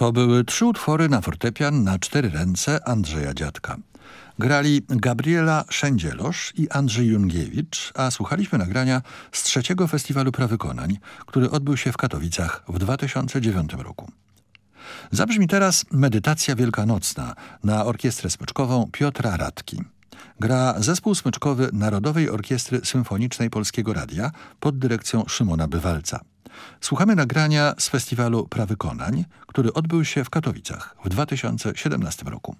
To były trzy utwory na fortepian na cztery ręce Andrzeja Dziadka. Grali Gabriela Szędzielosz i Andrzej Jungiewicz, a słuchaliśmy nagrania z trzeciego festiwalu prawykonań, który odbył się w Katowicach w 2009 roku. Zabrzmi teraz medytacja wielkanocna na orkiestrę smyczkową Piotra Radki. Gra zespół smyczkowy Narodowej Orkiestry Symfonicznej Polskiego Radia pod dyrekcją Szymona Bywalca. Słuchamy nagrania z festiwalu prawykonań, który odbył się w Katowicach w 2017 roku.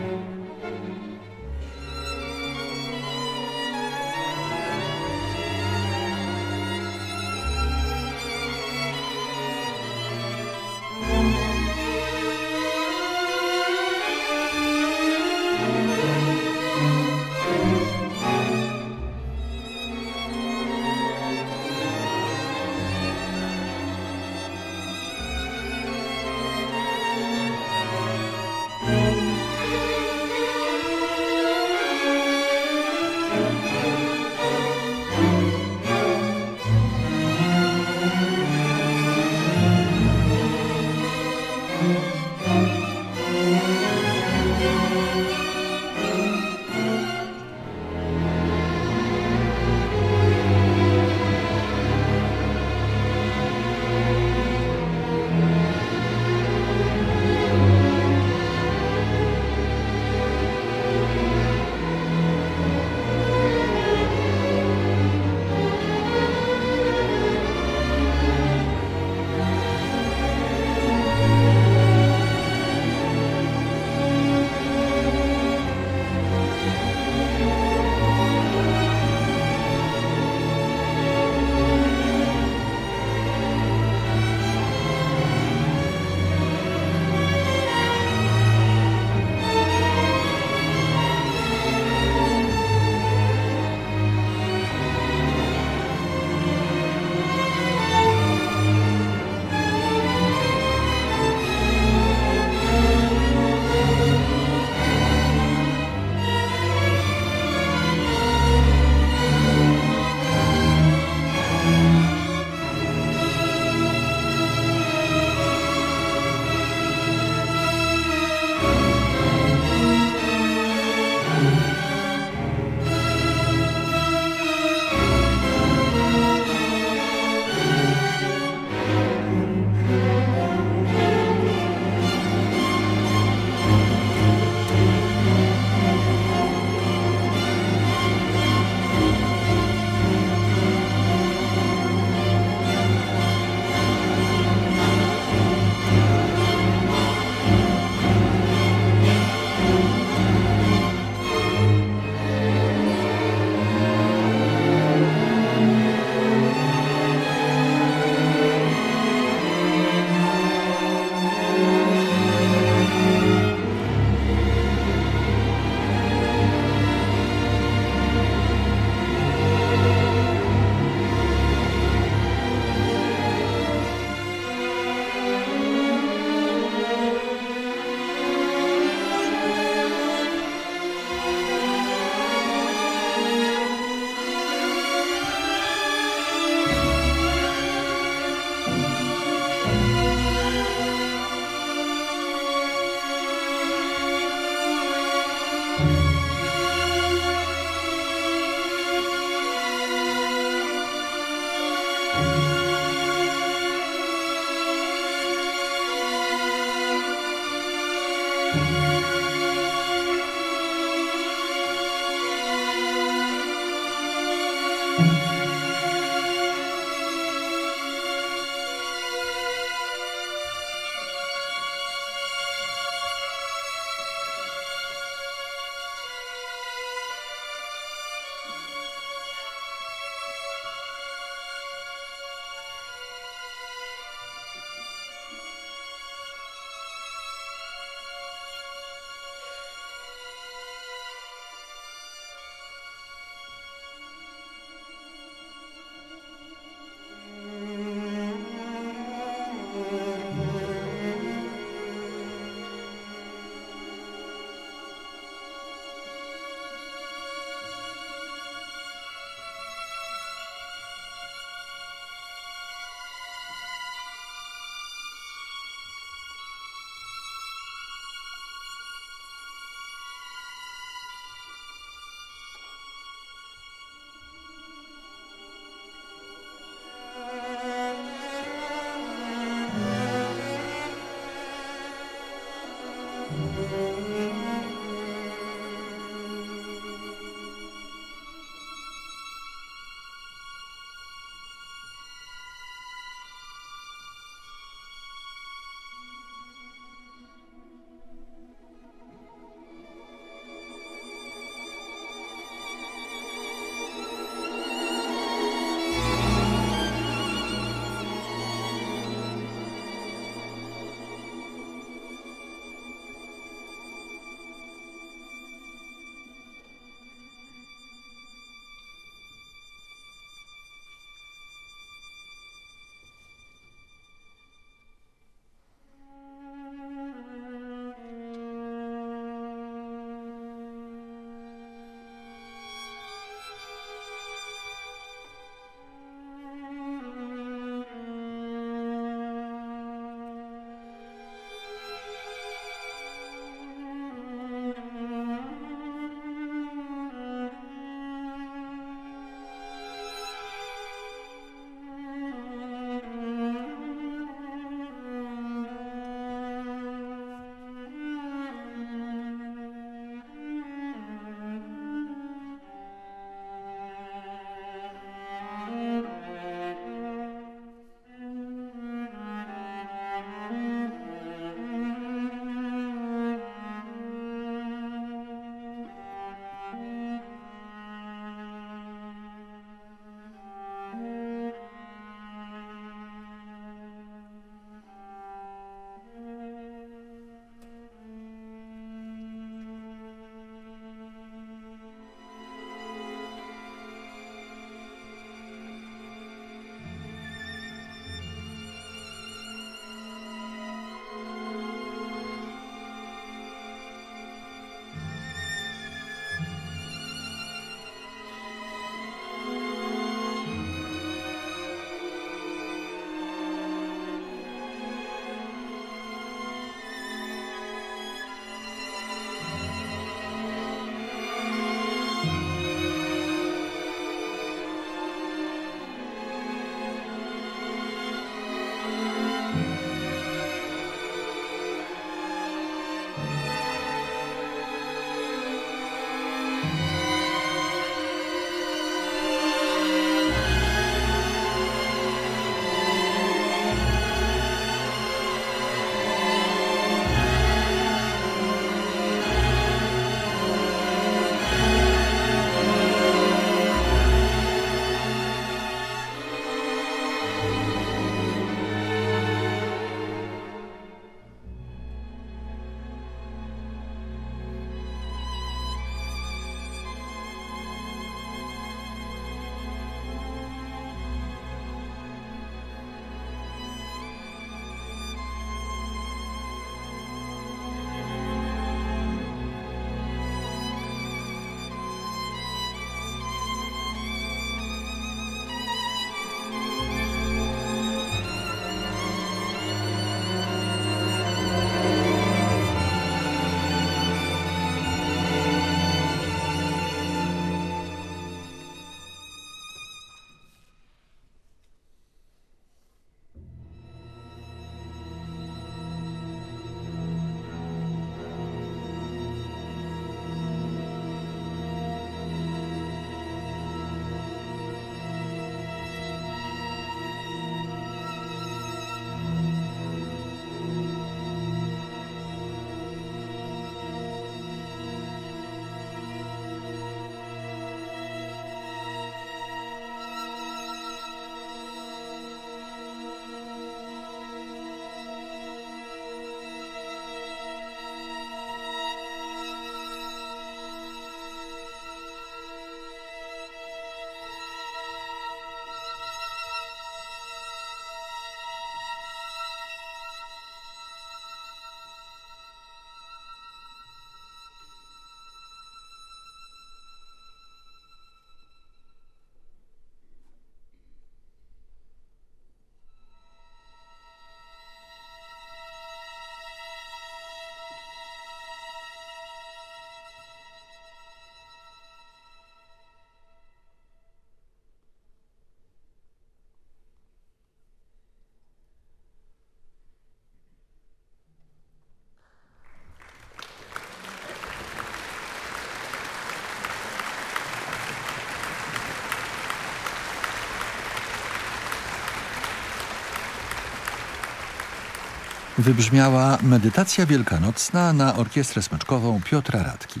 Wybrzmiała medytacja wielkanocna na orkiestrę smyczkową Piotra Radki.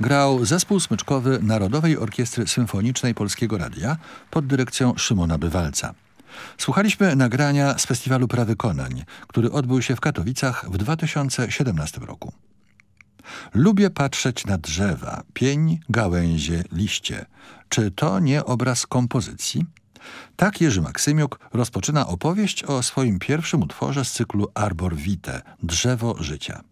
Grał zespół smyczkowy Narodowej Orkiestry Symfonicznej Polskiego Radia pod dyrekcją Szymona Bywalca. Słuchaliśmy nagrania z Festiwalu Prawykonań, który odbył się w Katowicach w 2017 roku. Lubię patrzeć na drzewa, pień, gałęzie, liście. Czy to nie obraz kompozycji? Tak Jerzy Maksymiuk rozpoczyna opowieść o swoim pierwszym utworze z cyklu Arbor Vitae – Drzewo Życia.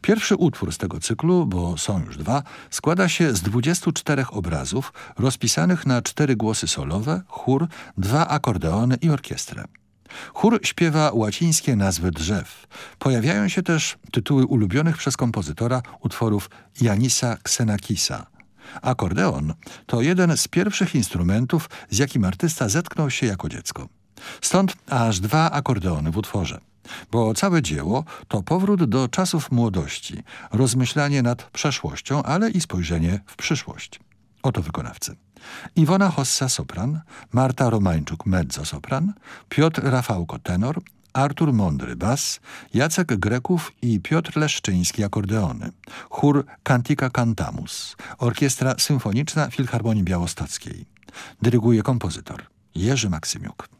Pierwszy utwór z tego cyklu, bo są już dwa, składa się z 24 obrazów rozpisanych na cztery głosy solowe, chór, dwa akordeony i orkiestrę. Chór śpiewa łacińskie nazwy drzew. Pojawiają się też tytuły ulubionych przez kompozytora utworów Janisa Xenakisa. Akordeon to jeden z pierwszych instrumentów, z jakim artysta zetknął się jako dziecko. Stąd aż dwa akordeony w utworze. Bo całe dzieło to powrót do czasów młodości, rozmyślanie nad przeszłością, ale i spojrzenie w przyszłość. Oto wykonawcy. Iwona Hossa sopran, Marta Romańczuk mezzo-sopran, Piotr Rafałko tenor, Artur Mądry bas, Jacek Greków i Piotr Leszczyński akordeony, chór Cantica Cantamus, orkiestra symfoniczna Filharmonii Białostockiej. Dyryguje kompozytor Jerzy Maksymiuk.